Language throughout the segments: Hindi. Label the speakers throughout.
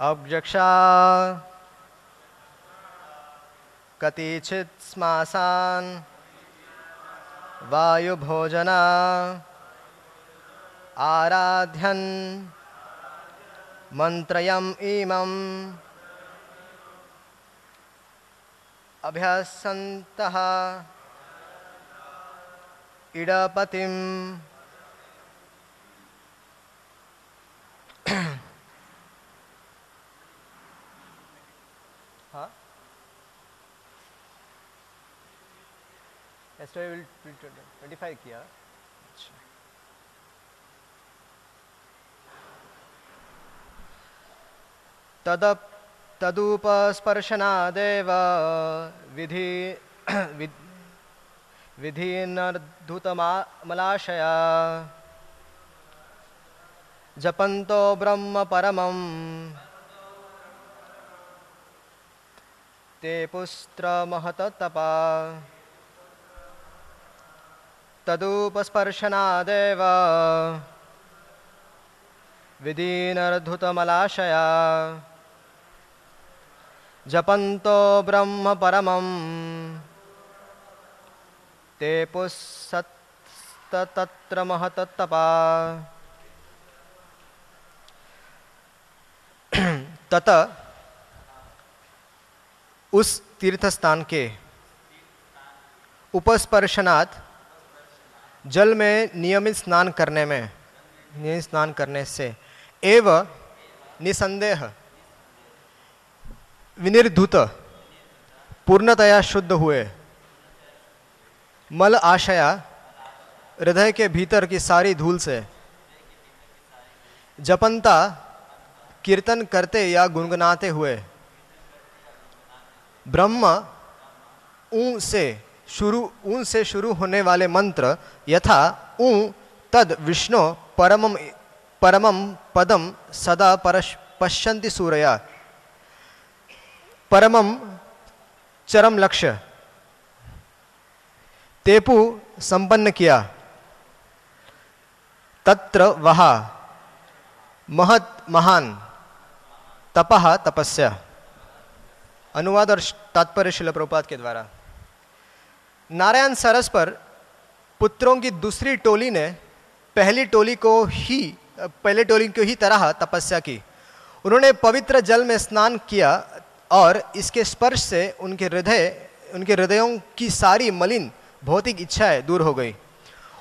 Speaker 1: अव्यक्षा। कतिचित् स्मासान्। वायुभोजना। आराध्यन्। मन्त्रयम् इमम् अभ्यसन्तः। इडपतिम् yesterday will 25 किया अच्छा तदप तदुपस्पर्शनादेव विधि विध- विधिनर्धुतमलाशया जपन्तो ब्रह्म परमम् ते पुस्त्रमहततपा तदुपस्पर्शनादेव। विदीनर्धुतमलाशया। जपन्तो ब्रह्म परमम् ते पुस्सत्तत्र महततपा तत उस तीर्थ स्थान के उपस्पर्शनाथ जल में नियमित स्नान करने में, नियमित स्नान करने से, एव निसंदेह, विनिर्धुत, पूर्णतया शुद्ध हुए। मल आशया, हृदय के भीतर की सारी धूल से। जपनता कीर्तन करते या गुनगुनाते हुए। ब्रह्म, ऊ से। शुरू ऊ से शुरू होने वाले मंत्र, यथा, ऊ, तद, विष्णु, परमम परमम, पदम, सदा परश, पश्यन्ति सूरया। परमम, चरम लक्ष्य। तेपु, संपन्न किया। तत्र, वहा। महत, महान। तपह तपस्या। अनुवाद और तात्पर्य शिल के द्वारा। नारायण सरस पर पुत्रों की दूसरी टोली ने पहली टोली को ही, पहले टोली को ही तरह तपस्या की। उन्होंने पवित्र जल में स्नान किया और इसके स्पर्श से उनके हृदय, उनके हृदयों की सारी मलिन भौतिक इच्छाएँ दूर हो गई।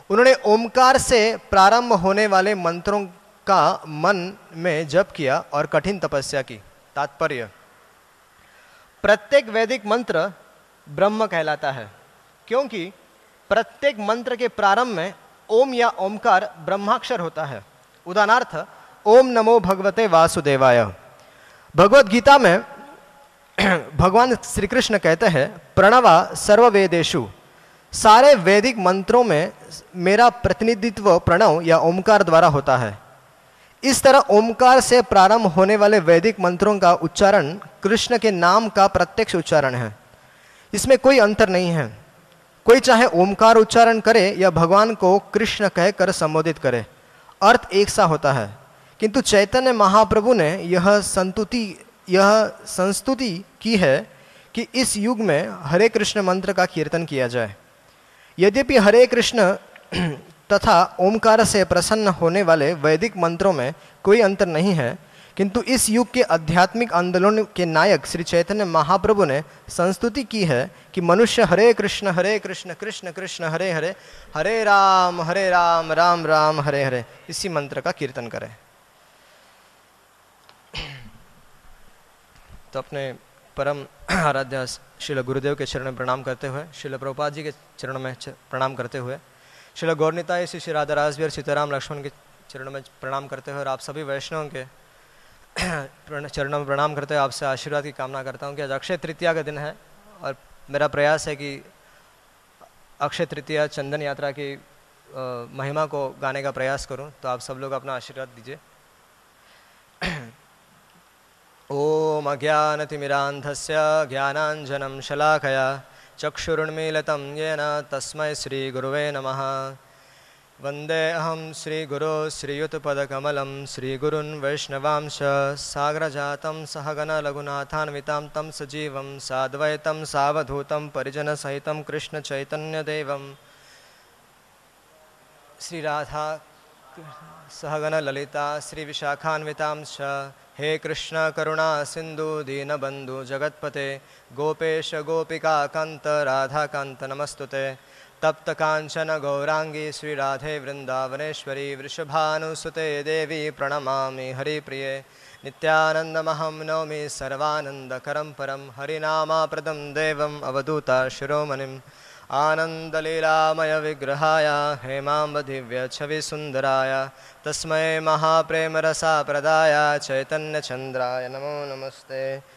Speaker 1: उन्होंने ओमकार से प्रारंभ होने वाले मंत्रों का मन में जप किया और कठिन तपस्या की। तात्पर्य, प्रत्येक वैदिक मंत्र ब्रह्म कहलाता है। क्योंकि प्रत्येक मंत्र के प्रारंभ में ओम या ओमकार ब्रह्माक्षर होता है। उदाहरणार्थ, ओम नमो भगवते वासुदेवाय। भगवत गीता में भगवान श्री कृष्ण कहते हैं, प्रणवा सर्ववेदेशु सारे वैदिक मंत्रों में मेरा प्रतिनिधित्व प्रणव या ओमकार द्वारा होता है। इस तरह ओमकार से प्रारंभ होने वाले वैदिक मंत्रों का उच्चारण कृष्ण के नाम का प्रत्यक्ष उच्चारण है। इसमें कोई अंतर नहीं है। कोई चाहे ओमकार उच्चारण करे या भगवान को कृष्ण कहकर संबोधित करे, अर्थ एक सा होता है। किंतु चैतन्य महाप्रभु ने यह संतुति, यह संस्तुति की है कि इस युग में हरे कृष्ण मंत्र का कीर्तन किया जाए। यद्यपि हरे कृष्ण तथा ओमकार से प्रसन्न होने वाले वैदिक मंत्रों में कोई अंतर नहीं है किंतु इस युग के आध्यात्मिक आंदोलन के नायक श्री चैतन्य महाप्रभु ने संस्तुति की है कि मनुष्य हरे कृष्ण हरे कृष्ण कृष्ण कृष्ण, हरे हरे हरे राम हरे राम राम राम, हरे हरे, इसी मंत्र का कीर्तन करें। तो अपने परम आराध्य शिल गुरुदेव के चरण में प्रणाम करते हुए शिल प्रभुपाद जी के चरण में प्रणाम करते हुए शिल गौरनीताय श्री श्री राधा राजवी और सीताराम लक्ष्मण के चरण में प्रणाम करते हुए और आप सभी वैष्णव के चरणों में प्रणाम करते हुए आपसे आशीर्वाद की कामना करता हूँ कि आज अक्षय तृतीया का दिन है और मेरा प्रयास है कि अक्षय तृतीया चंदन यात्रा की महिमा को गाने का प्रयास करूँ। तो आप सब लोग अपना आशीर्वाद दीजिए। ॐ अज्ञानतिमिरान्धस्य ज्ञानाञ्जनं शलाकया चक्षुरुन्मीलितं येन तस्मै श्रीगुरुवे नमः। वंदे अहं श्रीगुरो श्रीयुतपदकमलं श्रीगुरुन् वैष्णवांश, सागरजातं सहगणलघुनाथान्वितां तं सजीवं, साद्वैतं सावधूतं परिजनसहितं कृष्णचैतन्यदेवं। श्रीराधा सहगणललिता श्रीविशाखान्वितां च हे कृष्ण करुणा सिन्धु, दीनबन्धु जगत्पते, गोपेश गोपिकान्त राधाकान्त नमस्तुते। तप्त कांचन गौरांगी श्री राधे वृंदावनेश्वरी वृषभानुसुते देवी प्रणमामि हरिप्रिये। नित्यानन्दमहं नौमि सर्वानन्दकरं परं हरिनामाप्रदं देवम् अवधूता शिरोमणिम् आनन्दलीलामयविग्रहाय हेमाम्बदिव्यछविसुन्दराय, तस्मै महाप्रेमरसाप्रदाय, चैतन्यचन्द्राय। नमो नमस्ते।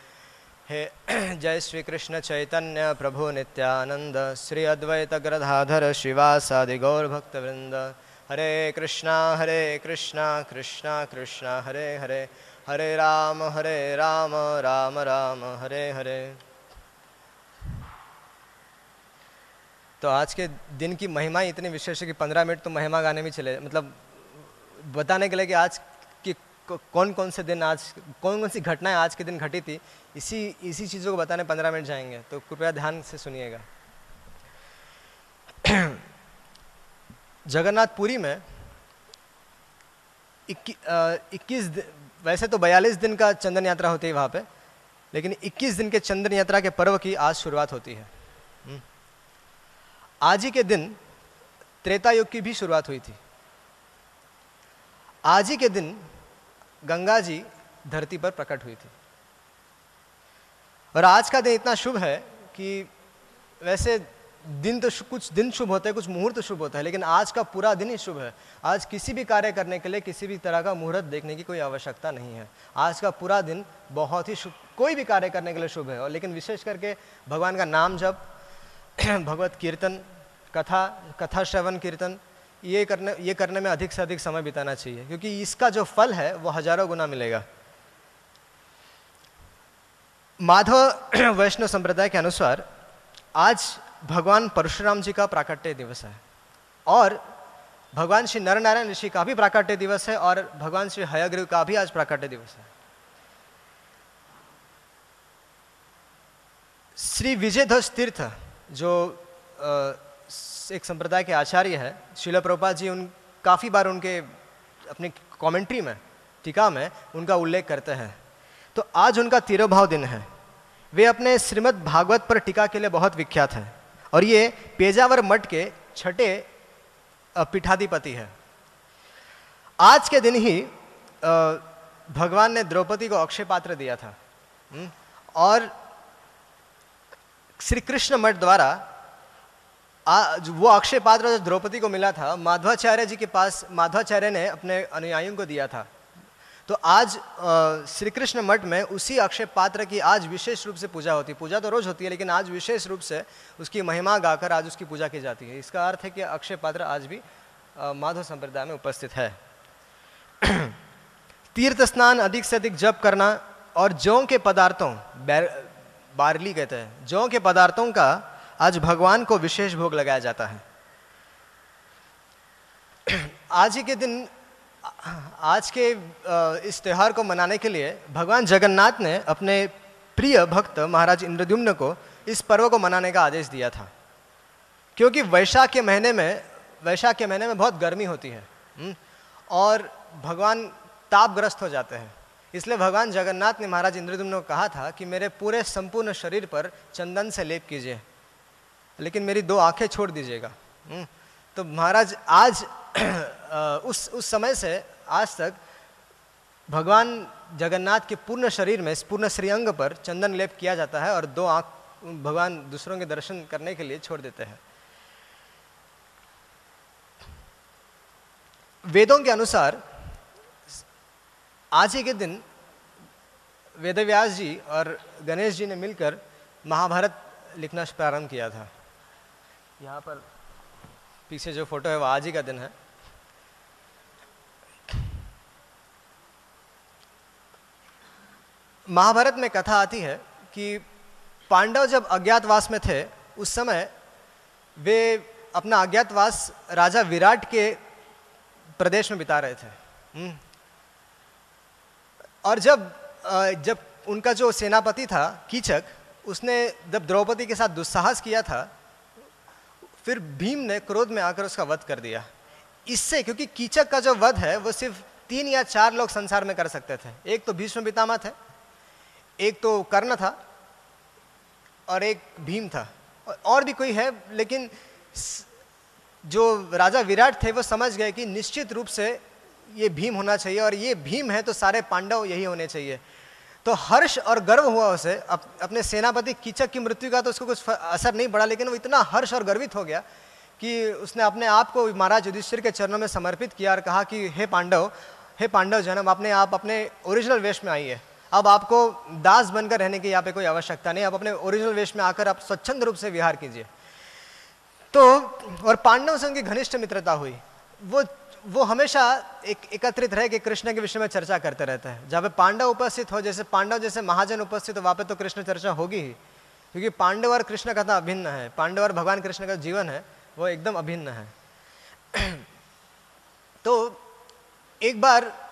Speaker 1: हे जय श्री कृष्ण चैतन्य प्रभु नित्यानंद, श्री अद्वैत गृधाधर शिवासादि गौर भक्त वृंद हरे कृष्णा हरे कृष्णा कृष्णा कृष्णा, हरे हरे। हरे राम हरे राम राम राम, हरे हरे। तो आज के दिन की महिमा ही इतनी विशेष है कि पंद्रह मिनट तो महिमा गाने में चले। मतलब बताने के लिए कि आज की कौन कौन से दिन आज कौन कौन सी घटनाएँ आज के दिन घटी थी इसी इसी चीज़ों को बताने पंद्रह मिनट जाएँगे तो कृपया ध्यान से सुनिएगा। जगन्नाथपुरी में इक्कीस वैसे तो बयालीस दिन का चंदन यात्रा होती है वहाँ पे, लेकिन 21 दिन के चंदन यात्रा के पर्व की आज शुरुआत होती है। हम्म। आज ही के दिन त्रेता युग की भी शुरुआत हुई थी। आज ही के दिन गंगा जी धरती पर प्रकट हुई थी। और आज का दिन इतना शुभ है कि वैसे दिन तो कुछ दिन शुभ होते हैं, कुछ मुहूर्त तो शुभ होता है, लेकिन आज का पूरा दिन ही शुभ है। आज किसी भी कार्य करने के लिए किसी भी तरह का मुहूर्त देखने की कोई आवश्यकता नहीं है। आज का पूरा दिन बहुत ही शुभ, कोई भी कार्य करने के लिए शुभ है, और लेकिन विशेष करके भगवान का नाम जब भगवत कीर्तन, कथा कथा श्रवण कीर्तन, ये करने ये करने में अधिक से अधिक समय बिताना चाहिए, क्योंकि इसका जो फल है, वो हज़ारों गुना मिलेगा। माधव वैष्णव संप्रदाय के अनुसार आज भगवान परशुराम जी का प्राकट्य दिवस है। और भगवान श्री नरनारायण ऋषि का भी प्राकट्य दिवस है और भगवान श्री हयग्रीव का भी आज प्राकट्य दिवस है। श्री विजयध्वज तीर्थ जो एक संप्रदाय के आचार्य है शिला प्रभुपाद जी उन, काफ़ी बार उनके अपनी कमेंट्री में, टीका में उनका उल्लेख करते हैं। तो आज उनका तिरोभाव दिन है। वे अपने श्रीमद् भागवत पर टीका के लिए बहुत विख्यात हैं। और ये पेजावर मठ के छठे पीठाधिपति है। आज के दिन ही भगवान ने द्रौपदी को अक्षय पात्र दिया था। हम्म, और श्री कृष्ण मठ द्वारा आ, वो अक्षय पात्र जो द्रौपदी को मिला था। माधवाचार्य जी के पास माधवाचार्य ने अपने अनुयायियों को दिया था। तो आज श्री कृष्ण मठ में उसी अक्षय पात्र की आज विशेष रूप से पूजा होती है। पूजा तो रोज होती है, लेकिन आज विशेष रूप से उसकी महिमा गाकर आज उसकी पूजा की जाती है। इसका अर्थ है कि अक्षय पात्र आज भी माधव संप्रदाय में उपस्थित है। तीर्थ स्नान, अधिक से अधिक जप करना और जौ के पदार्थों बारली कहते हैं, जौ के पदार्थों का आज भगवान को विशेष भोग लगाया जाता है। आज ही के दिन आज के इस त्यौहार को मनाने के लिए भगवान जगन्नाथ ने अपने प्रिय भक्त महाराज इंद्रद्युम्न को इस पर्व को मनाने का आदेश दिया था। क्योंकि वैशाख के महीने में वैशाख के महीने में बहुत गर्मी होती है हम्म, और भगवान तापग्रस्त हो जाते हैं। इसलिए भगवान जगन्नाथ ने महाराज इंद्रद्युम्न को कहा था कि मेरे पूरे संपूर्ण शरीर पर चंदन से लेप कीजिए लेकिन मेरी दो आँखें छोड़ दीजिएगा हम्म, तो महाराज आज उस उस समय से आज तक भगवान जगन्नाथ के पूर्ण शरीर में पूर्ण श्रीअंग पर चंदन लेप किया जाता है और दो आँख भगवान दूसरों के दर्शन करने के लिए छोड़ देते हैं। वेदों के अनुसार, आज ही के दिन वेदव्यास जी और गणेश जी ने मिलकर महाभारत लिखना प्रारंभ किया था। यहाँ पर पीछे जो फ़ोटो है वो आज ही का दिन है। महाभारत में कथा आती है कि पांडव जब अज्ञातवास में थे, उस समय वे अपना अज्ञातवास राजा विराट के प्रदेश में बिता रहे थे। हम्म। और जब जब उनका जो सेनापति था, कीचक, उसने जब द्रौपदी के साथ दुस्साहस किया था, फिर भीम ने क्रोध में आकर उसका वध कर दिया। इससे, क्योंकि कीचक का जो वध है, वो सिर्फ़ तीन या चार लोग संसार में कर सकते थे। एक तो भीष्म पितामह थे एक तो कर्ण था और एक भीम था। और भी कोई है लेकिन जो राजा विराट थे वो समझ गए कि निश्चित रूप से ये भीम होना चाहिए और ये भीम है तो सारे पांडव यही होने चाहिए। तो हर्ष और गर्व हुआ उसे। अप, अपने सेनापति कीचक की मृत्यु का तो उसको कुछ असर नहीं पड़ा लेकिन वो इतना हर्ष और गर्वित हो गया कि उसने अपने आप को महाराज युधिष्ठिर के चरणों में समर्पित किया और कहा कि हे पांडव हे पांडव जन्म अपने आप अपने ओरिजिनल वेश में आइए। अब आपको दास बनकर रहने की यहाँ पे कोई आवश्यकता नहीं। आप अपने ओरिजिनल वेश में आकर आप स्वच्छंद रूप से विहार कीजिए। तो और पांडव से उनकी घनिष्ठ मित्रता हुई। वो वो हमेशा एक एकत्रित रह के कृष्ण के विषय में चर्चा करते रहते हैं। जहाँ पे पांडव उपस्थित हो, जैसे पांडव जैसे महाजन उपस्थित हो, वहाँ पे तो कृष्ण चर्चा होगी ही। क्योंकि पांडव और कृष्ण कथा अभिन्न है। पांडव और भगवान कृष्ण का जीवन है, वो एकदम अभिन्न है। तो एक बार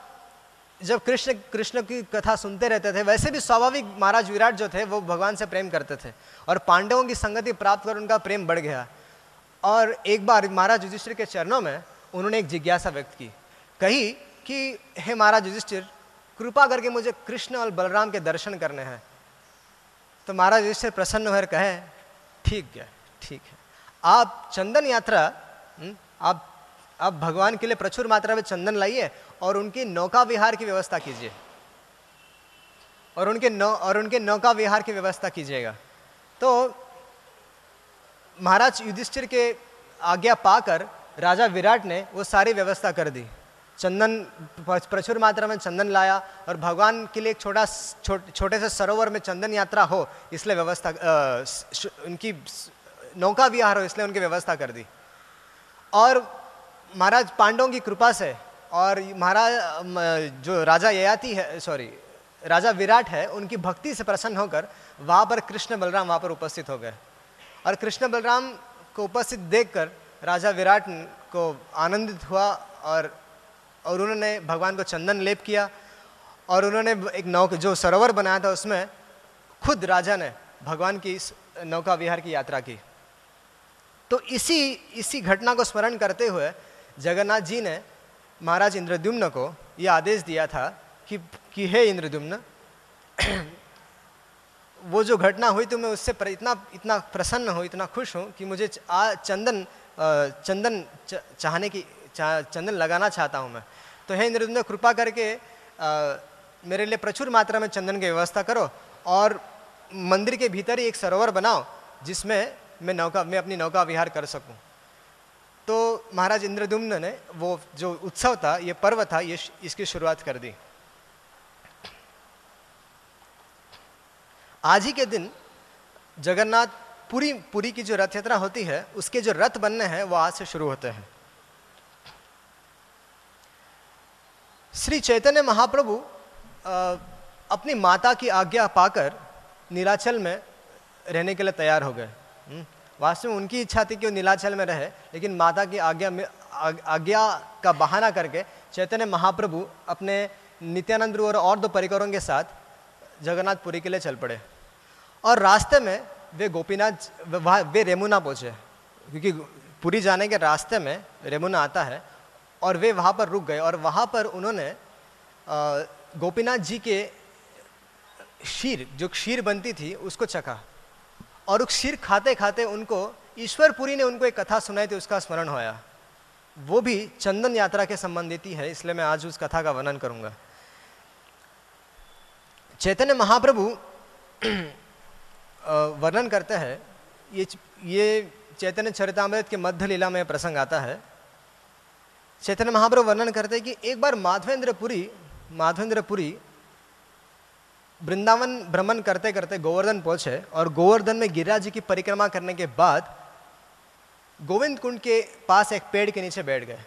Speaker 1: जब कृष्ण कृष्ण की कथा सुनते रहते थे वैसे भी स्वाभाविक महाराज विराट जो थे वो भगवान से प्रेम करते थे। और पांडवों की संगति प्राप्त कर उनका प्रेम बढ़ गया। और एक बार महाराज युधिष्ठिर के चरणों में उन्होंने एक जिज्ञासा व्यक्त की। कही कि हे महाराज युधिष्ठिर कृपा करके मुझे कृष्ण और बलराम के दर्शन करने हैं। तो महाराज युधिष्ठिर प्रसन्न होकर कहे ठीक है ठीक है। आप चंदन यात्रा हम्म, आप आप भगवान के लिए प्रचुर मात्रा में चंदन लाइए और उनकी नौका विहार की व्यवस्था कीजिए। और उनके नौ और उनके नौका विहार की व्यवस्था कीजिएगा। तो महाराज युधिष्ठिर के आज्ञा पाकर राजा विराट ने वो सारी व्यवस्था कर दी। चंदन प्रचुर मात्रा में चंदन लाया और भगवान के लिए एक छोटा छो, छोटे से सरोवर में चंदन यात्रा हो इसलिए व्यवस्था उनकी नौका विहार हो इसलिए उनकी व्यवस्था कर दी। और महाराज पांडवों की कृपा से और महाराज जो राजा ययाति है सॉरी राजा विराट है, उनकी भक्ति से प्रसन्न होकर वहाँ पर कृष्ण बलराम वहाँ पर उपस्थित हो गए। और कृष्ण बलराम को उपस्थित देखकर राजा विराट को आनंदित हुआ और और उन्होंने भगवान को चंदन लेप किया और उन्होंने एक नौ, जो सरोवर बनाया था उसमें खुद राजा ने भगवान की नौका विहार की यात्रा की। तो इसी इसी घटना को स्मरण करते हुए जगन्नाथ जी ने महाराज इंद्रद्युम्न को यह आदेश दिया था कि कि हे इंद्रद्युम्न वो जो घटना हुई तो मैं उससे पर, इतना इतना प्रसन्न हूँ इतना खुश हूँ कि मुझे आ चंदन चंदन चाहने की चंदन लगाना चाहता हूँ मैं। तो हे इंद्रद्युम्न कृपा करके आ, मेरे लिए प्रचुर मात्रा में चंदन की व्यवस्था करो और मंदिर के भीतर ही एक सरोवर बनाओ जिसमें मैं नौका मैं अपनी नौका विहार कर सकूँ। तो महाराज इंद्रदुम्न ने वो जो उत्सव था, ये पर्व था, ये इसकी शुरुआत कर दी। आज ही के दिन जगन्नाथ पूरी पूरी की जो रथ यात्रा होती है, उसके जो रथ बनने हैं, वो आज से शुरू होते हैं। श्री चैतन्य महाप्रभु अपनी माता की आज्ञा पाकर नीलाचल में रहने के लिए तैयार हो गए। वास्तव में उनकी इच्छा थी कि वो नीलाचल में रहे, लेकिन माता की आज्ञा में आज्ञा का बहाना करके चैतन्य महाप्रभु अपने नित्यानंद और और दो परिकरों के साथ जगन्नाथपुरी के लिए चल पड़े। और रास्ते में वे गोपीनाथ वहाँ वे रेमुना पहुँचे, क्योंकि पुरी जाने के रास्ते में रेमुना आता है और वे वहाँ पर रुक गए और वहाँ पर उन्होंने गोपीनाथ जी के शीर, जो क्षीर बनती थी, उसको चखा। और क्षीर खाते खाते उनको ईश्वरपुरी ने उनको एक कथा सुनाई थी, उसका स्मरण होया। वो भी चंदन यात्रा के संबंधित ही है, इसलिए मैं आज उस कथा का वर्णन करूँगा। चैतन्य महाप्रभु वर्णन करते हैं, ये ये चैतन्य चरितमृत के मध्य लीला में प्रसंग आता है। चैतन्य महाप्रभु वर्णन करते हैं कि एक बार माधवेंद्रपुरी माधवेंद्रपुरी वृंदावन भ्रमण करते करते गोवर्धन पहुँचे और गोवर्धन में गिरिराज जी की परिक्रमा करने के बाद गोविंद कुंड के पास एक पेड़ के नीचे बैठ गए।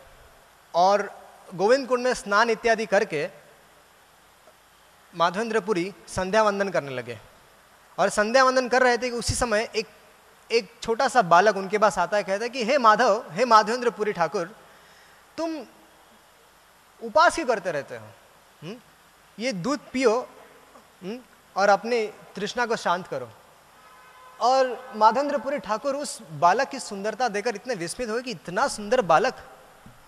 Speaker 1: और गोविंद कुंड में स्नान इत्यादि करके माधवेंद्रपुरी संध्या वंदन करने लगे। और संध्या वंदन कर रहे थे कि उसी समय एक एक छोटा सा बालक उनके पास आता है, कहता है कि, हे माधव, हे माधवेंद्रपुरी ठाकुर, तुम उपास ही करते रहते हो? हुँ? ये दूध पियो हुँ? और अपनी तृष्णा को शांत करो। और माधेंद्रपुरी ठाकुर उस बालक की सुंदरता देखकर इतने विस्मित हुए कि इतना सुंदर बालक,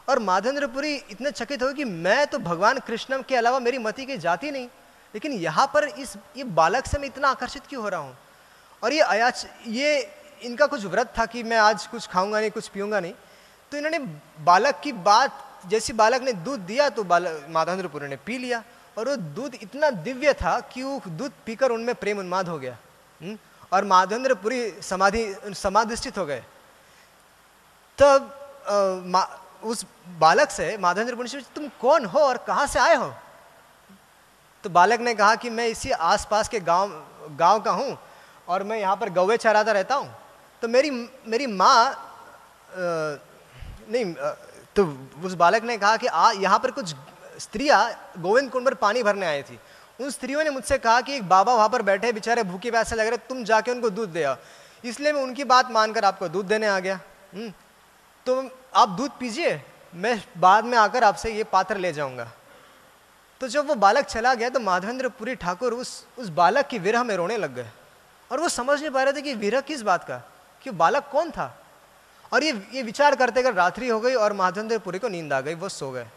Speaker 1: और माधेंद्रपुरी इतने चकित हुए कि मैं तो भगवान कृष्ण के अलावा मेरी मति की जाति नहीं, लेकिन यहाँ पर इस, ये बालक से मैं इतना आकर्षित क्यों हो रहा हूँ? और ये अयाच, ये इनका कुछ व्रत था कि मैं आज कुछ खाऊँगा नहीं, कुछ पीऊँगा नहीं। तो इन्होंने बालक की बात, जैसे बालक ने दूध दिया तो बालक माधवेंद्रपुरी ने पी लिया। और वो दूध इतना दिव्य था कि वो दूध पीकर उनमें प्रेम उन्माद हो गया? हम्म? और माधवेंद्रपुरी समाधि समाधिष्ठित हो गए तब उस बालक से, माधवेंद्र माधवेंद्रपुरी तुम कौन हो और कहाँ से आए हो तो बालक ने कहा कि, मैं इसी आसपास के गाँव गाँव का हूँ और मैं यहाँ पर गौवे चराता रहता हूँ तो मेरी मेरी माँ नहीं तो उस बालक ने कहा कि, आ, यहाँ पर कुछ स्त्रियाँ गोविंद कुंड पर पानी भरने आई थी। उन स्त्रियों ने मुझसे कहा कि एक बाबा वहाँ पर बैठे बेचारे भूखे प्यासे लग रहे तुम जाके उनको दूध दे इसलिए मैं उनकी बात मानकर आपको दूध देने आ गया। हम्म, तो आप दूध पीजिए मैं बाद में आकर आपसे ये पात्र ले जाऊँगा। तो जब वो बालक चला गया तो माधवेंद्र पुरी ठाकुर उस उस बालक की विरह में रोने लग गए। और वो समझ नहीं पा रहे थे कि विरह किस बात का कि बालक कौन था। और ये ये विचार करते कर रात्रि हो गई और माधवेंद्र पुरी को नींद आ गई वो सो गए।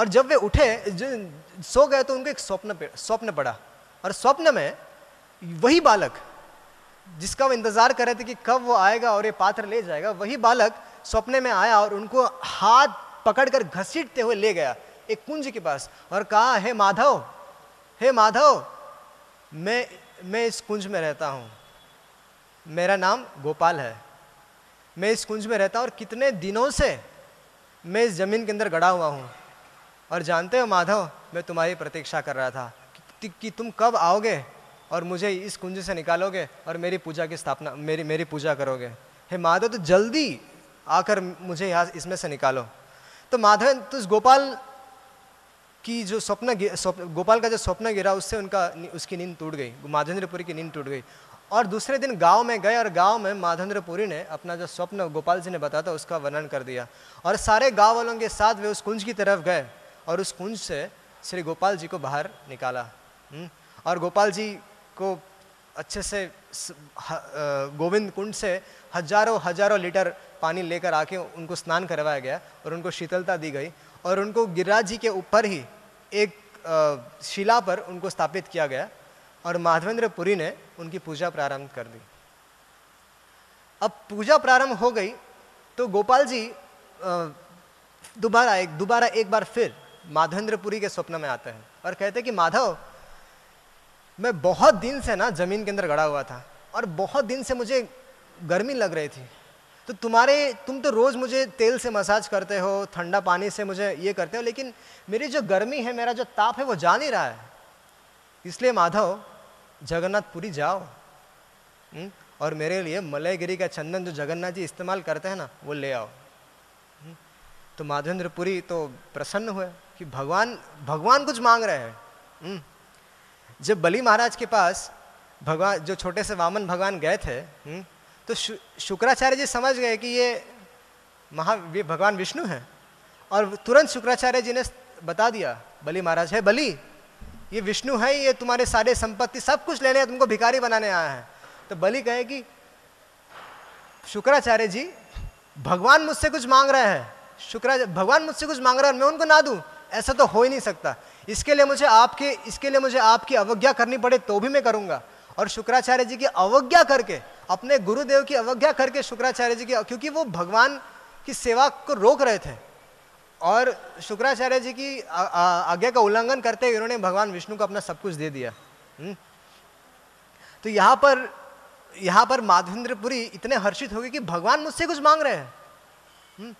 Speaker 1: और जब वे उठे सो गए तो उनको एक स्वप्न स्वप्न पड़ा। और स्वप्न में वही बालक जिसका वो इंतज़ार कर रहे थे कि कब वो आएगा और ये पात्र ले जाएगा, वही बालक स्वप्न में आया और उनको हाथ पकड़कर घसीटते हुए ले गया एक कुंज के पास और कहा, हे माधव हे माधव, मैं मैं इस कुंज में रहता हूँ। मेरा नाम गोपाल है। मैं इस कुंज में रहता हूँ और कितने दिनों से मैं इस ज़मीन के अंदर गड़ा हुआ हूँ। और जानते हो माधव मैं तुम्हारी प्रतीक्षा कर रहा था कि, कि तुम कब आओगे और मुझे इस कुंज से निकालोगे और मेरी पूजा की स्थापना मेरी मेरी पूजा करोगे। हे माधव तो जल्दी आकर मुझे यहाँ इसमें से निकालो। तो माधव तो उस गोपाल कि जो स्वप्न गोपाल का जो स्वप्न गिरा उससे उनका उसकी नींद टूट गई माधवेंद्रपुरी की नींद टूट गई। और दूसरे दिन गाँव में गए और गाँव में माधवेंद्रपुरी ने अपना जो स्वप्न गोपाल जी ने बताया था उसका वर्णन कर दिया। और सारे गाँव वालों के साथ वे उस कुंज की तरफ़ गए। और उस कुंज से श्री गोपाल जी को बाहर निकाला हम्म, और गोपाल जी को अच्छे से गोविंद कुंड से हज़ारों हज़ारों लीटर पानी लेकर आके उनको स्नान करवाया गया और उनको शीतलता दी गई और उनको गिरिराज जी के ऊपर ही एक शिला पर उनको स्थापित किया गया और माधवेंद्र पुरी ने उनकी पूजा प्रारंभ कर दी। अब पूजा प्रारंभ हो गई तो गोपाल जी दोबारा एक दोबारा एक बार फिर माधवेंद्रपुरी के स्वप्न में आते हैं और कहते हैं कि, माधव, मैं बहुत दिन से ना ज़मीन के अंदर गड़ा हुआ था और बहुत दिन से मुझे गर्मी लग रही थी तो तुम्हारे, तुम तो रोज़ मुझे तेल से मसाज करते हो, ठंडा पानी से मुझे ये करते हो, लेकिन मेरी जो गर्मी है, मेरा जो ताप है, वो जा नहीं रहा है इसलिए, माधव, जगन्नाथपुरी जाओ हुँ? हम्म? और मेरे लिए मलयगिरी का चंदन जो जगन्नाथ जी इस्तेमाल करते हैं ना, वो ले आओ हुँ? हम्म? तो माधवेंद्रपुरी तो प्रसन्न हुए कि भगवान भगवान कुछ मांग रहे हैं। हम्म? जब बलि महाराज के पास भगवान, जो छोटे से वामन भगवान गए थे तो शुक्राचार्य जी समझ गए कि ये महा भगवान विष्णु हैं। और तुरंत शुक्राचार्य जी ने बता दिया, बलि महाराज है बलि, ये विष्णु है, ये तुम्हारे सारे संपत्ति सब कुछ लेने, तुमको भिखारी बनाने आया है। तो बलि कहे कि शुक्राचार्य जी, भगवान मुझसे कुछ मांग रहे हैं। शुक्राचार्य भगवान मुझसे कुछ मांग रहे हैं मैं उनको ना दूँ। ऐसा तो हो ही नहीं सकता। इसके लिए मुझे आपके, इसके लिए मुझे आपकी अवज्ञा करनी पड़े तो भी मैं करूँगा। और शुक्राचार्य जी की अवज्ञा करके, अपने गुरुदेव की अवज्ञा करके शुक्राचार्य जी की, क्योंकि वो भगवान की सेवा को रोक रहे थे। और शुक्राचार्य जी की आज्ञा का उल्लंघन करते हुए उन्होंने भगवान विष्णु को अपना सब कुछ दे दिया। हम्म। तो यहाँ पर यहाँ पर माधवेंद्रपुरी इतने हर्षित हो गए कि भगवान मुझसे कुछ मांग रहे हैं। हम्म।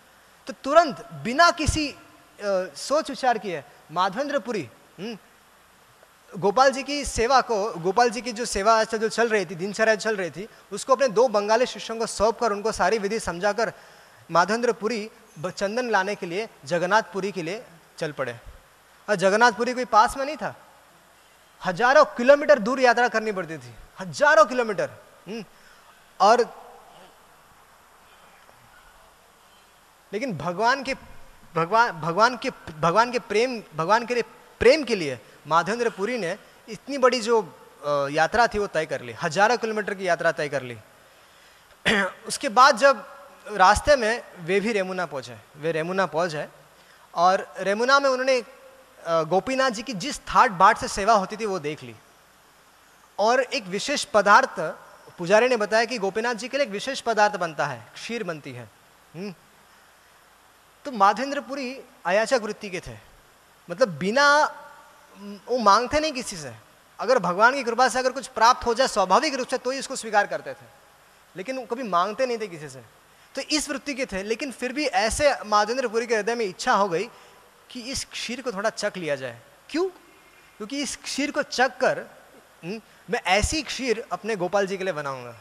Speaker 1: तो तुरंत, बिना किसी सोच विचार किए माधवेंद्रपुरी हम्म, गोपाल जी की सेवा को गोपाल जी की जो सेवा जो चल रही थी दिनचर्या चल रही थी उसको अपने दो बंगाली शिष्यों को सौंप कर उनको सारी विधि समझाकर माधवेंद्रपुरी चंदन लाने के लिए जगन्नाथपुरी के लिए चल पड़े। और जगन्नाथपुरी कोई पास में नहीं था। हज़ारों किलोमीटर दूर यात्रा करनी पड़ती थी। हज़ारों किलोमीटर हम्म, और लेकिन भगवान के भगवान भगवान के भगवान के प्रेम, भगवान के लिए, प्रेम के लिए माधवेंद्र पुरी ने इतनी बड़ी जो यात्रा थी वो तय कर ली। हज़ारों किलोमीटर की यात्रा तय कर ली। उसके बाद जब रास्ते में वे भी रेमुना पहुँचे, वे रेमुना पहुँचे और रेमुना में उन्होंने गोपीनाथ जी की जिस थाट बाट से सेवा होती थी वो देख ली। और एक विशेष पदार्थ, पुजारी ने बताया कि गोपीनाथ जी के लिए एक विशेष पदार्थ बनता है, क्षीर बनती है। हम्म। तो माधेंद्रपुरी अयाचक वृत्ति के थे। मतलब बिना वो मांगते नहीं किसी से। अगर भगवान की कृपा से अगर कुछ प्राप्त हो जाए स्वाभाविक रूप से तो ही इसको स्वीकार करते थे। लेकिन वो कभी मांगते नहीं थे किसी से। तो इस वृत्ति के थे, लेकिन फिर भी ऐसे माधेंद्रपुरी के हृदय में इच्छा हो गई कि इस क्षीर को थोड़ा चख लिया जाए। क्यों? क्योंकि इस क्षीर को चख कर मैं ऐसी क्षीर अपने गोपाल जी के लिए बनाऊँगा।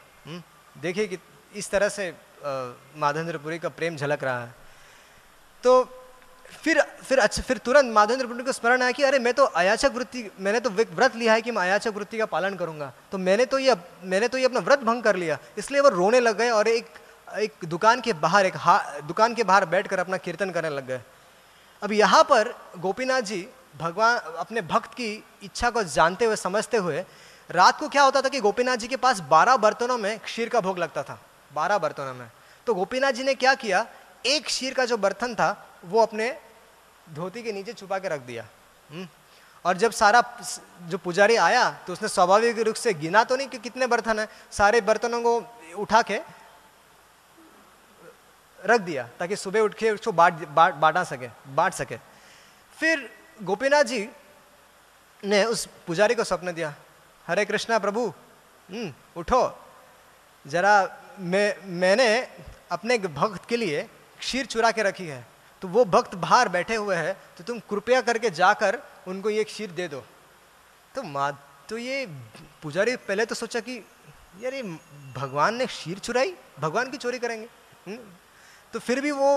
Speaker 1: देखिए कि इस तरह से माधेंद्रपुरी का प्रेम झलक रहा है। तो फिर फिर अच्छा फिर तुरंत माधवेंद्र को स्मरण आया कि अरे मैं तो अयाचक वृत्ति, मैंने तो व्रत लिया है कि मैं अयाचक वृत्ति का पालन करूँगा। तो मैंने तो ये, मैंने तो ये अपना व्रत भंग कर लिया। इसलिए वो रोने लग गए और एक एक दुकान के बाहर, एक दुकान के बाहर बैठकर अपना कीर्तन करने लग गए। अब यहाँ पर गोपीनाथ जी भगवान, अपने भक्त की इच्छा को जानते हुए, समझते हुए, रात को क्या होता था कि गोपीनाथ जी के पास बारह बर्तनों में क्षीर का भोग लगता था। बारह बर्तनों में। तो गोपीनाथ जी ने क्या किया? एक शीर का जो बर्तन था वो अपने धोती के नीचे छुपा के रख दिया। हम्म। और जब सारा जो पुजारी आया तो उसने स्वाभाविक रूप से गिना तो नहीं कि कितने बर्तन है सारे बर्तनों को उठा के रख दिया ताकि सुबह उठ के उसको बांट बांटा सके बांट सके। फिर गोपीनाथ जी ने उस पुजारी को स्वप्न दिया हरे कृष्णा प्रभु हम्म, उठो। जरा मैं मैंने अपने भक्त के लिए क्षीर चुरा के रखी है तो वो भक्त बाहर बैठे हुए हैं तो तुम कृपया करके जाकर उनको ये क्षीर दे दो तो माँ तो ये पुजारी पहले तो सोचा कि, यार ये भगवान ने क्षीर चुराई, भगवान की चोरी करेंगे हम्म? तो फिर भी वो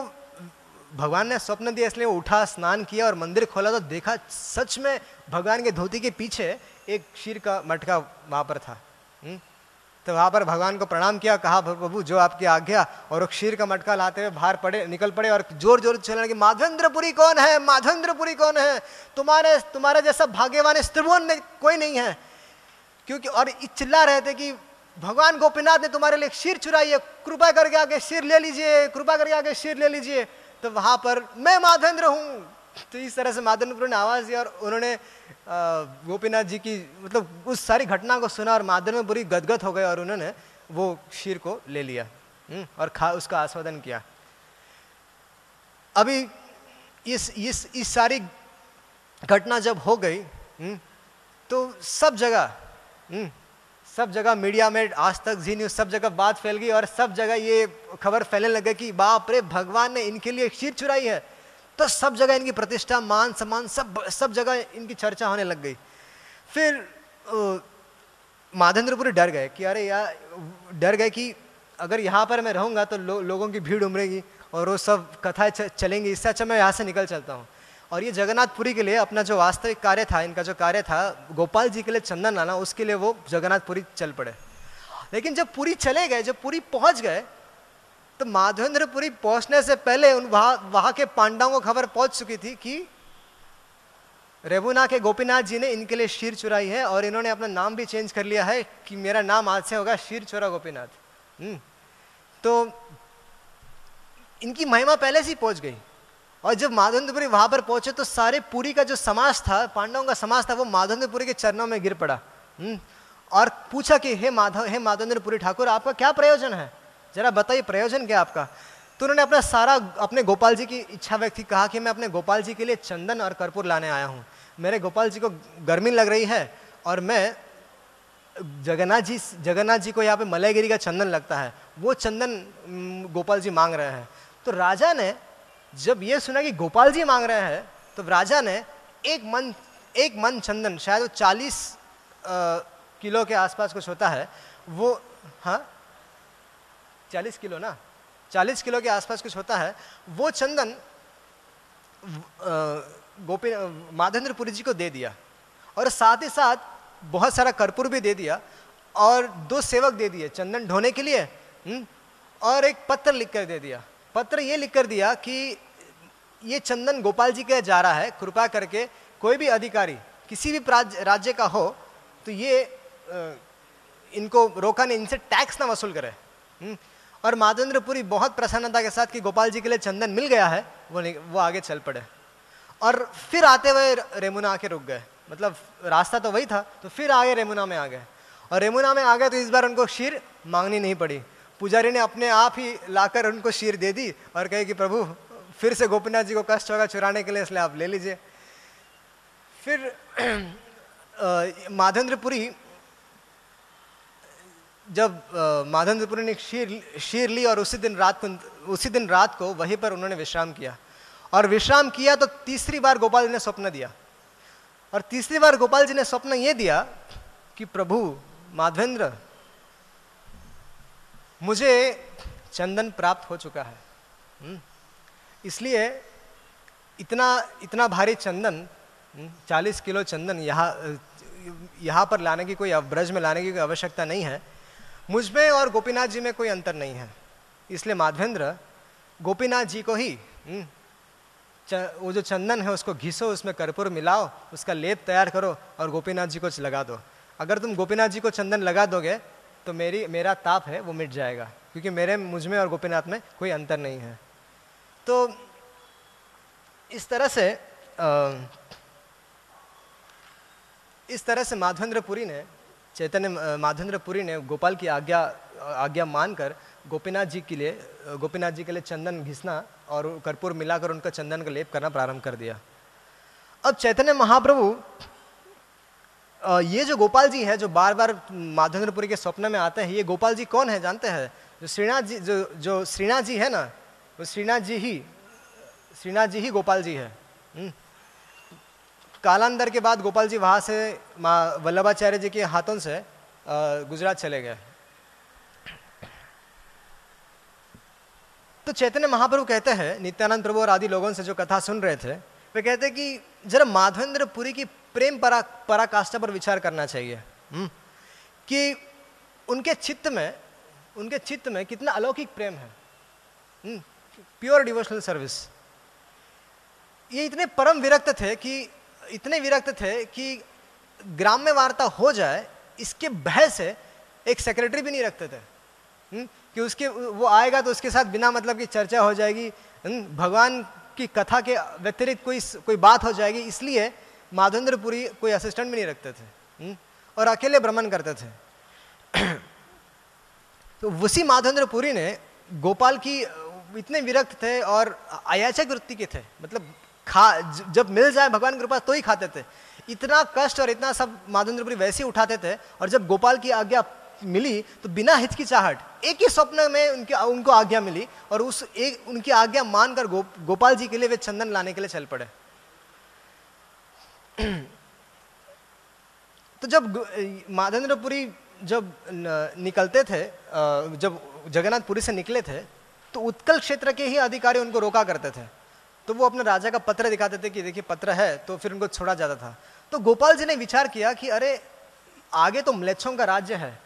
Speaker 1: भगवान ने स्वप्न दिया, इसलिए वो उठा, स्नान किया और मंदिर खोला तो देखा सच में भगवान के धोती के पीछे एक क्षीर का मटका वहाँ पर था? तो वहाँ पर भगवान को प्रणाम किया, कहा, प्रभु जो आपकी आज्ञा और क्षीर का मटका लाते हुए बाहर पड़े, निकल पड़े और ज़ोर ज़ोर चलने लगे, माधवेंद्रपुरी कौन है? माधवेंद्रपुरी कौन है? तुम्हारे तुम्हारे जैसा भाग्यवान त्रिभुवन में कोई नहीं है। क्योंकि और चिल्ला रहे थे कि भगवान गोपीनाथ ने तुम्हारे लिए शीर चुराई है, कृपा करके आगे शीर ले लीजिए, कृपा करके आगे शीर ले लीजिए। तो वहाँ पर मैं माधवेंद्र हूँ। तो इस तरह से ने आवाज़ दिया और उन्होंने गोपीनाथ जी की मतलब उस सारी घटना को सुना और माधव में बुरी गदगद हो गए और उन्होंने वो शीर को ले लिया हम्म, और खा उसका आस्वादन किया। अभी इस इस इस सारी घटना जब हो गई हम्म, तो सब जगह हम्म, सब जगह मीडिया में आज तक जी न्यूज़ सब जगह बात फैल गई और सब जगह ये खबर फैलने लगे कि बाप रे भगवान ने इनके लिए शीर चुराई है। तो सब जगह इनकी प्रतिष्ठा मान सम्मान सब सब जगह इनकी चर्चा होने लग गई। फिर माधेंद्रपुरी डर गए कि अरे यार डर गए कि अगर यहाँ पर मैं रहूँगा तो लो, लोगों की भीड़ उमड़ेगी और वो सब कथाएँ चलेंगी। इससे अच्छा मैं यहाँ से निकल चलता हूँ। और ये जगन्नाथपुरी के लिए अपना जो वास्तविक कार्य था इनका जो कार्य था गोपाल जी के लिए चंदन लाना उसके लिए वो जगन्नाथपुरी चल पड़े। लेकिन जब पूरी चले गए जब पूरी पहुँच गए तो माधवेंद्रपुरी पहुँचने से पहले उन वहाँ वहाँ के पांडवों को खबर पहुँच चुकी थी कि रेबुना के गोपीनाथ जी ने इनके लिए शीर चुराई है और इन्होंने अपना नाम भी चेंज कर लिया है कि मेरा नाम आज से होगा शीर चोरा गोपीनाथ हम्म। तो इनकी महिमा पहले से ही पहुँच गई और जब माधवेंद्रपुरी वहाँ पर पहुँचे तो सारे पुरी का जो समाज था, पांडवों का समाज था, वो माधवेंद्रपुरी के चरणों में गिर पड़ा हम्म। और पूछा कि, हे माधव, हे माधवेंद्रपुरी ठाकुर, आपका क्या प्रयोजन है जरा बताइए, प्रयोजन क्या आपका? तो उन्होंने अपना सारा, अपने गोपाल जी की इच्छा व्यक्त की, कहा कि मैं अपने गोपाल जी के लिए चंदन और कर्पूर लाने आया हूँ। मेरे गोपाल जी को गर्मी लग रही है और मैं जगन्नाथ जी जगन्नाथ जी को यहाँ पे मलयगिरी का चंदन लगता है। वो चंदन गोपाल जी मांग रहे हैं। तो राजा ने, जब ये सुना कि गोपाल जी मांग रहे हैं तो राजा ने एक मन एक मन चंदन, शायद वो चालीस किलो के आसपास कुछ होता है, वो हाँ? चालीस किलो ना? चालीस किलो के आसपास कुछ होता है। वो चंदन गोपी माधेंद्रपुरी जी को दे दिया। और साथ ही साथ बहुत सारा कर्पूर भी दे दिया और दो सेवक दे दिए चंदन ढोने के लिए हुँ? हम्म, और एक पत्र लिख कर दे दिया। पत्र ये लिख कर दिया कि ये चंदन गोपाल जी के जा रहा है कृपा करके कोई भी अधिकारी किसी भी राज्य का हो तो ये इनको रोका नहीं इनसे टैक्स ना वसूल करे। हम्म, और माधवेंद्रपुरी बहुत प्रसन्नता के साथ कि गोपाल जी के लिए चंदन मिल गया है, वो वो आगे चल पड़े। और फिर आते हुए रेमुना आके रुक गए। मतलब रास्ता तो वही था तो फिर आगे रेमुना में आ गए। और रेमुना में आ गए तो इस बार उनको शीर मांगनी नहीं पड़ी। पुजारी ने अपने आप ही लाकर उनको शीर दे दी और कहे कि, प्रभु, फिर से गोपीनाथ जी को कष्ट होगा, चुराने के लिए इसलिए आप ले लीजिए। फिर माधेंद्रपुरी जब माधेंद्रपुरी ने शीर शीर ली और उसी दिन रात को उसी दिन रात को वहीं पर उन्होंने विश्राम किया। और विश्राम किया तो तीसरी बार गोपाल जी ने स्वप्न दिया। और तीसरी बार गोपाल जी ने स्वप्न ये दिया कि प्रभु माधवेंद्र मुझे चंदन प्राप्त हो चुका है। हम्म, इसलिए इतना इतना भारी चंदन हम्म, चालीस किलो चंदन यहाँ यहाँ पर लाने की कोई ब्रज में लाने की कोई आवश्यकता नहीं है। मुझमें और गोपीनाथ जी में कोई अंतर नहीं है। इसलिए माधवेंद्र गोपीनाथ जी को ही हम्म, वो जो चंदन है उसको घिसो उसमें कर्पूर मिलाओ उसका लेप तैयार करो और गोपीनाथ जी को लगा दो। अगर तुम गोपीनाथ जी को चंदन लगा दोगे तो मेरी मेरा ताप है वो मिट जाएगा क्योंकि मेरे मुझमें और गोपीनाथ में कोई अंतर नहीं है। तो इस तरह से आ, इस तरह से माधवेंद्रपुरी ने चैतन्य माधवेंद्रपुरी ने गोपाल की आज्ञा आज्ञा मानकर गोपीनाथ जी के लिए गोपीनाथ जी के लिए चंदन घिसना और कर्पूर मिलाकर उनका चंदन का लेप करना प्रारंभ कर दिया। अब चैतन्य महाप्रभु ये जो गोपाल जी है, जो बार बार माधवेंद्रपुरी के स्वप्न में आते हैं, ये गोपाल जी कौन है जानते हैं? जो श्रीनाथ जी, जो जो श्रीनाथ जी है ना, वो श्रीनाथ जी ही, श्रीनाथ जी ही गोपाल जी है। हम्म। कालांतर के बाद गोपाल जी वहाँ से माँ वल्लभाचार्य जी के हाथों से गुजरात चले गए। तो चैतन्य महाप्रभु कहते हैं नित्यानंद प्रभु और आदि लोगों से जो कथा सुन रहे थे वे कहते हैं कि जरा माधवेंद्र पुरी की प्रेम परा पराकाष्ठा पर विचार करना चाहिए। हम्म, कि उनके चित्त में उनके चित्त में कितना अलौकिक प्रेम है। Pure devotional service. ये इतने परम विरक्त थे कि इतने विरक्त थे कि ग्राम में वार्ता हो जाए इसके भय से एक सेक्रेटरी भी नहीं रखते थे। हम्म, कि उसके वो आएगा तो उसके साथ बिना मतलब की चर्चा हो जाएगी। हम्म, भगवान की कथा के व्यतिरिक्त कोई कोई बात हो जाएगी इसलिए माधवेंद्रपुरी कोई असिस्टेंट भी नहीं रखते थे। हम्म, और अकेले भ्रमण करते थे। तो उसी माधवेंद्रपुरी ने गोपाल की इतने विरक्त थे और अयाचक वृत्ति के थे। मतलब खा जब मिल जाए भगवान कृपा तो ही खाते थे। इतना कष्ट और इतना सब माधवेंद्रपुरी वैसे ही उठाते थे और जब गोपाल की आज्ञा मिली तो बिना हिचकिचाहट एक ही स्वप्न में उनके उनको आज्ञा मिली और उस एक उनकी आज्ञा मानकर गो, गोपाल जी के लिए वे चंदन लाने के लिए चल पड़े। तो जब माधेंद्रपुरी जब निकलते थे जब जगन्नाथपुरी से निकले थे तो उत्कल क्षेत्र के ही अधिकारी उनको रोका करते थे। तो वो अपने राजा का पत्र दिखाते थे कि देखिए पत्र है तो फिर उनको छोड़ा जाता था। तो गोपाल जी ने विचार किया कि अरे, आगे तो म्लेच्छों का राज्य है,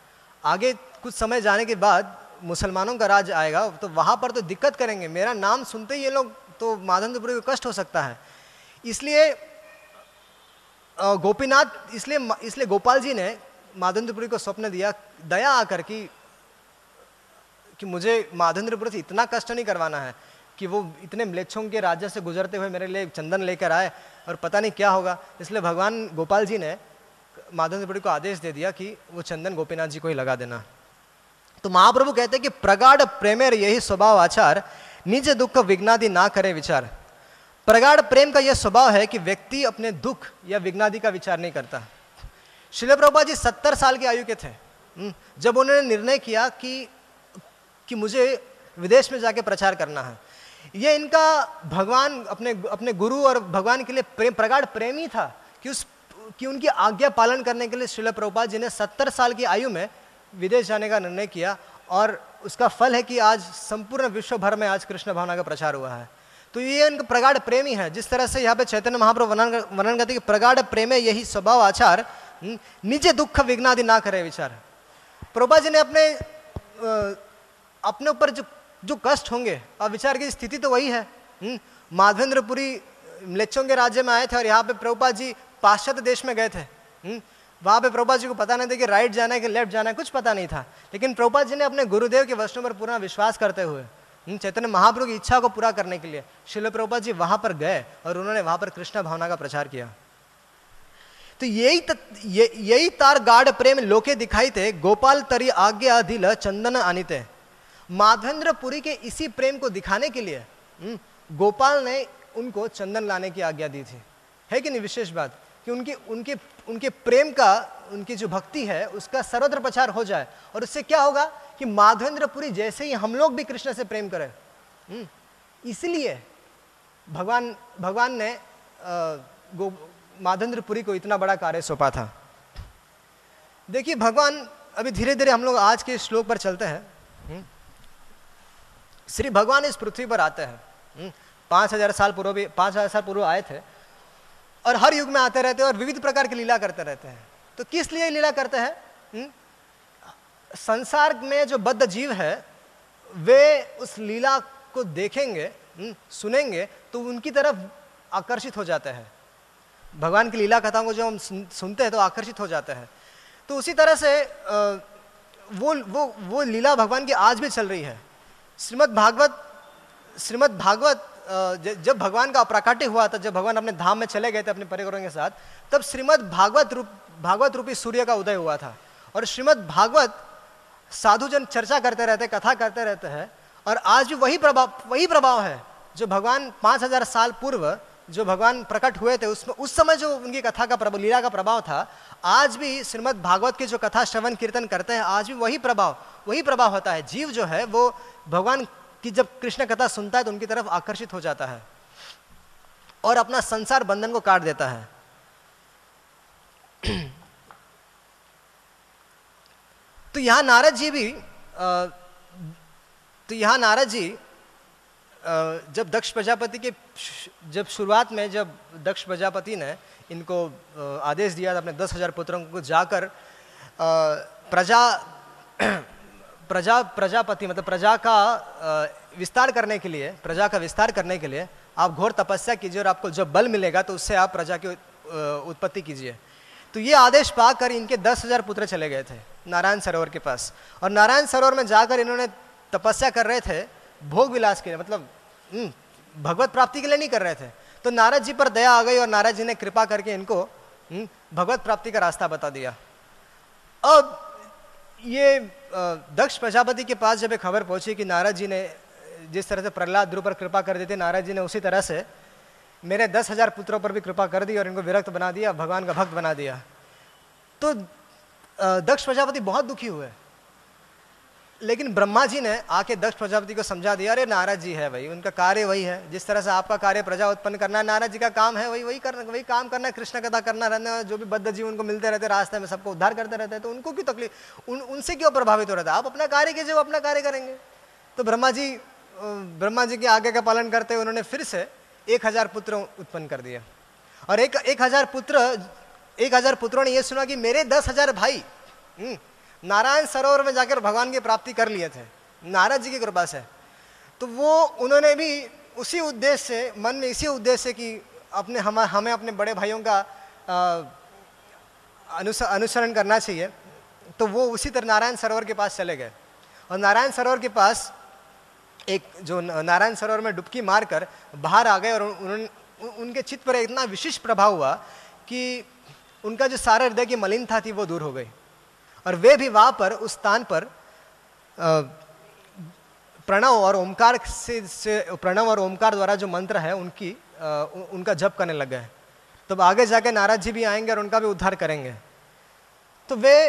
Speaker 1: आगे कुछ समय जाने के बाद मुसलमानों का राज आएगा तो वहाँ पर तो दिक्कत करेंगे। मेरा नाम सुनते ही ये लोग तो माधवेंद्रपुरी को कष्ट हो सकता है। इसलिए गोपीनाथ, इसलिए इसलिए गोपाल जी ने माधवेंद्रपुरी को स्वप्न दिया, दया आकर कि कि मुझे माधवेंद्रपुरी से इतना कष्ट नहीं करवाना है। कि वो इतने म्लेच्छों के राज्य से गुजरते हुए मेरे लिए चंदन लेकर आए और पता नहीं क्या होगा। इसलिए भगवान गोपाल जी ने माधवेंद्रपुरी को आदेश दे दिया कि वो चंदन गोपीनाथ जी को ही लगा देना। तो महाप्रभु कहते हैं कि प्रगाढ़ प्रेमेर यही स्वभाव आचार निज दुख विघ्नादि ना करे विचार। प्रगाढ़ प्रेम का यह स्वभाव है कि व्यक्ति अपने दुख या विघ्नादि का विचार नहीं करता। शिल प्रभा जी सत्तर साल की आयु के थे। हम्म, जब उन्होंने निर्णय किया कि कि मुझे विदेश में जाके प्रचार करना है ये इनका भगवान अपने अपने गुरु और भगवान के लिए प्रेम प्रगाढ़ प्रेम था कि उस कि उनकी आज्ञा पालन करने के लिए शिल प्रभुपाद जी ने सत्तर साल की आयु में विदेश जाने का निर्णय किया और उसका फल है कि आज संपूर्ण विश्व भर में आज कृष्ण भावना का प्रचार हुआ है। तो ये उनका प्रगाढ़ प्रेमी है। जिस तरह से यहाँ पे चैतन्य महाप्रभु वर्णन वर्णन करते कि प्रगाढ़ प्रेम यही स्वभाव आचार हम्म, निजे दुख विघ्नादि ना करे विचार। प्रभा जी ने अपने अपने ऊपर जो जो कष्ट होंगे अब विचार की स्थिति तो वही है। हम्म, माधवेंद्रपुरी म्लेच्छों के राज्य में आए थे और यहाँ पे प्रभुपाद जी पाश्चात्य देश में गए थे। हम्म, वहाँ पे प्रभुपाद जी को पता नहीं था कि राइट जाना है कि लेफ़्ट जाना है कुछ पता नहीं था। लेकिन प्रभुपाद जी ने अपने गुरुदेव के वचनों पर पूरा विश्वास करते हुए हम्म, चैतन्य महाप्रभु की इच्छा को पूरा करने के लिए शिल प्रभुपाद जी वहाँ पर गए और उन्होंने वहाँ पर कृष्ण भावना का प्रचार किया। तो यही यही तार गाढ़ प्रेम लोके दिखाई थे गोपाल तरी आज्ञा दिल चंदन अनिते माधवेंद्रपुरी के इसी प्रेम को दिखाने के लिए हम्म, गोपाल ने उनको चंदन लाने की आज्ञा दी थी। है कि नहीं? विशेष बात कि उनके उनके उनके प्रेम का उनकी जो भक्ति है उसका सर्वत्र प्रचार हो जाए। और उससे क्या होगा कि माधवेंद्रपुरी जैसे ही हम लोग भी कृष्ण से प्रेम करें हम्म, इसलिए भगवान भगवान ने माधवेंद्रपुरी को इतना बड़ा कार्य सौंपा था। देखिए भगवान अभी धीरे धीरे हम लोग आज के श्लोक पर चलते हैं। श्री भगवान इस पृथ्वी पर आते हैं। हम्म, पाँच हज़ार साल पूर्व भी पाँच हज़ार साल पूर्व आए थे और हर युग में आते रहते हैं और विविध प्रकार की लीला करते रहते हैं। तो किस लिए लीला करते हैं? हम्म, संसार में जो बद्ध जीव है वे उस लीला को देखेंगे हम्म, सुनेंगे तो उनकी तरफ़ आकर्षित हो जाते हैं। भगवान की लीला कथाओं को जो हम सुनते हैं तो आकर्षित हो जाते हैं। तो उसी तरह से वो वो वो लीला भगवान की आज भी चल रही है। श्रीमद् भागवत श्रीमद् भागवत जब भगवान का अप्राकाट्य हुआ था, जब भगवान अपने धाम में चले गए थे अपने परिवारों के साथ, तब श्रीमद् भागवत रूप, भागवत रूपी सूर्य का उदय हुआ था। और श्रीमद् भागवत साधुजन चर्चा करते रहते, कथा करते रहते हैं, और आज भी वही प्रभाव वही प्रभाव है, जो भगवान पाँच हज़ार साल पूर्व जो भगवान प्रकट हुए थे, उसमें, उस समय जो उनकी कथा का प्रभाव, लीला का प्रभाव था, आज भी श्रीमद् भागवत की जो कथा श्रवण, कीर्तन करते हैं, आज भी वही प्रभाव वही प्रभाव होता है। जीव जो है, वो भगवान की जब कृष्ण कथा सुनता है तो उनकी तरफ़ आकर्षित हो जाता है और अपना संसार बंधन को काट देता है। तो यहाँ नारद जी भी तो यहाँ नारद जी जब दक्ष प्रजापति के जब शुरुआत में जब दक्ष प्रजापति ने इनको आदेश दिया था अपने दस हज़ार पुत्रों को जाकर प्रजा प्रजा, प्रजापति मतलब प्रजा का विस्तार करने के लिए, प्रजा का विस्तार करने के लिए आप घोर तपस्या कीजिए और आपको जब बल मिलेगा तो उससे आप प्रजा की उत्पत्ति कीजिए। तो ये आदेश पाकर इनके दस हज़ार पुत्र चले गए थे नारायण सरोवर के पास। और नारायण सरोवर में जाकर इन्होंने तपस्या कर रहे थे भोग विलास के मतलब भगवत प्राप्ति के लिए नहीं कर रहे थे। तो नारद जी पर दया आ गई और नारद जी ने कृपा करके इनको हम्म, भगवत प्राप्ति का रास्ता बता दिया। अब ये दक्ष प्रजापति के पास जब एक खबर पहुँची कि नारद जी ने जिस तरह से प्रहलाद ध्रुव पर कृपा कर दी थी नारद जी ने उसी तरह से मेरे दस हज़ार पुत्रों पर भी कृपा कर दी और इनको विरक्त बना दिया भगवान का भक्त बना दिया। तो दक्ष प्रजापति बहुत दुखी हुए। लेकिन ब्रह्मा जी ने आके दक्ष प्रजापति को समझा दिया अरे नारद जी है भाई उनका कार्य वही है। जिस तरह से आपका कार्य प्रजा उत्पन्न करना है नारद जी का काम है वही वही करना वही काम करना कृष्ण कथा करना रहना जो भी बद्ध जीव उनको मिलते रहते रास्ते में सबको उद्धार करते रहते हैं तो उनको क्यों तकलीफ़? उन उनसे क्यों प्रभावित हो रहा था? आप अपना कार्य कीजिए वो अपना कार्य करेंगे। तो ब्रह्मा जी ब्रह्मा जी के आगे का पालन करते हुए उन्होंने फिर से एक हज़ार पुत्र उत्पन्न कर दिया और एक एक हज़ार पुत्र एक हज़ार पुत्रों ने यह सुना कि मेरे दस हज़ार भाई हम्म, नारायण सरोवर में जाकर भगवान की प्राप्ति कर लिए थे। नारद जी की कृपा से। तो वो, उन्होंने भी उसी उद्देश्य से, मन में इसी उद्देश्य से कि अपने, हम, हमें अपने बड़े भाइयों का अनुसरण करना चाहिए। तो वो उसी तरह नारायण सरोवर के पास चले गए। और नारायण सरोवर के पास एक जो नारायण सरोवर में डुबकी मारकर बाहर आ गए और उन्होंने उनके चित्त पर इतना विशिष्ट प्रभाव हुआ कि उनका जो सारा हृदय की मलिनता थी वो दूर हो गई। और वे भी वहाँ पर उस स्थान पर प्रणव और ओमकार से, से प्रणव और ओमकार द्वारा जो मंत्र है उनकी उनका जप करने लग गए। तब आगे जाके नाराज़ जी भी आएँगे और उनका भी उद्धार करेंगे। तो वे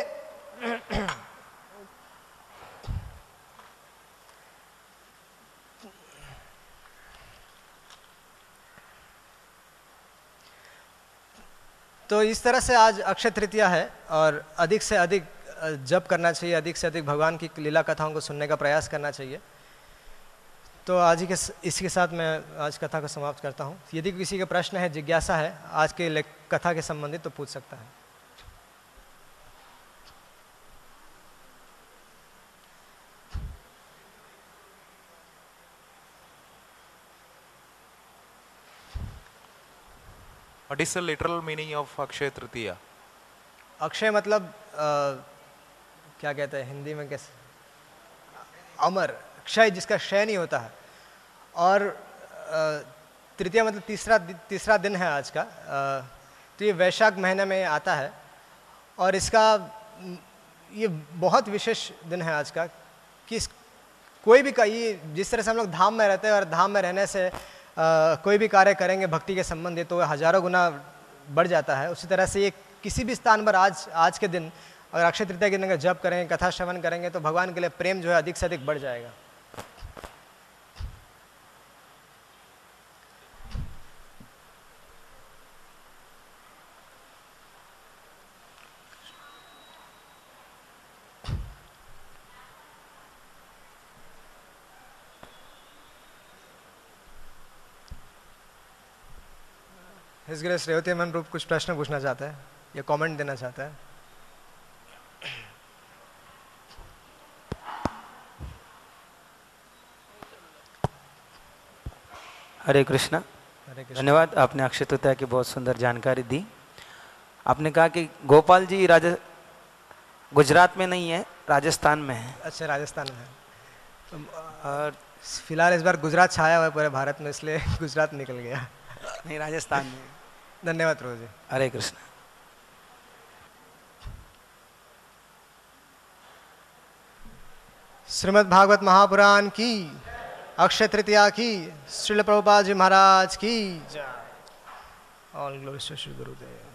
Speaker 1: तो इस तरह से आज अक्षय तृतीया है और अधिक से अधिक जप करना चाहिए अधिक से अधिक भगवान की लीला कथाओं को सुनने का प्रयास करना चाहिए। तो आज के इसके साथ मैं आज कथा को समाप्त करता हूँ। यदि किसी का प्रश्न है जिज्ञासा है आज के कथा के संबंधित तो पूछ सकता है।
Speaker 2: What is the literal meaning of Akshaya Tritiya?
Speaker 1: Akshay मतलब क्या कहते हैं हिंदी में कैसे? अमर क्षय जिसका क्षय नहीं होता है। और तृतीय मतलब तीसरा तीसरा दिन है आज का। तो ये वैशाख महीने में आता है। और इसका ये बहुत विशेष दिन है आज का कि कोई भी ये जिस तरह से हम लोग धाम में रहते हैं और धाम में रहने से अ, कोई भी कार्य करेंगे भक्ति के संबंधित तो हज़ारों गुना बढ़ जाता है। उसी तरह से ये किसी भी स्थान पर आज आज के दिन अगर अक्षय तृतीया के दिन जप करेंगे, कथा श्रवण करेंगे तो भगवान के लिए प्रेम जो है अधिक से अधिक बढ़ जाएगा। हिज ग्रेस रेवती रूप कुछ प्रश्न पूछना चाहता है, या कमेंट देना चाहता है?
Speaker 3: हरे कृष्णा। धन्यवाद आपने अक्षय तृतीया की बहुत सुंदर जानकारी दी। आपने कहा कि गोपाल जी राजा गुजरात में नहीं है राजस्थान में है।
Speaker 1: अच्छा राजस्थान में है। तो,
Speaker 3: और
Speaker 1: फ़िलहाल इस बार गुजरात छाया हुआ है पूरे भारत में इसलिए गुजरात निकल गया।
Speaker 3: नहीं राजस्थान में।
Speaker 1: धन्यवाद प्रभु जी।
Speaker 3: हरे कृष्णा।
Speaker 1: श्रीमद् भागवत महापुराण की अक्षय तृतीया की श्रील प्रभुपाद जी महाराज की। All glory Shri Gurudev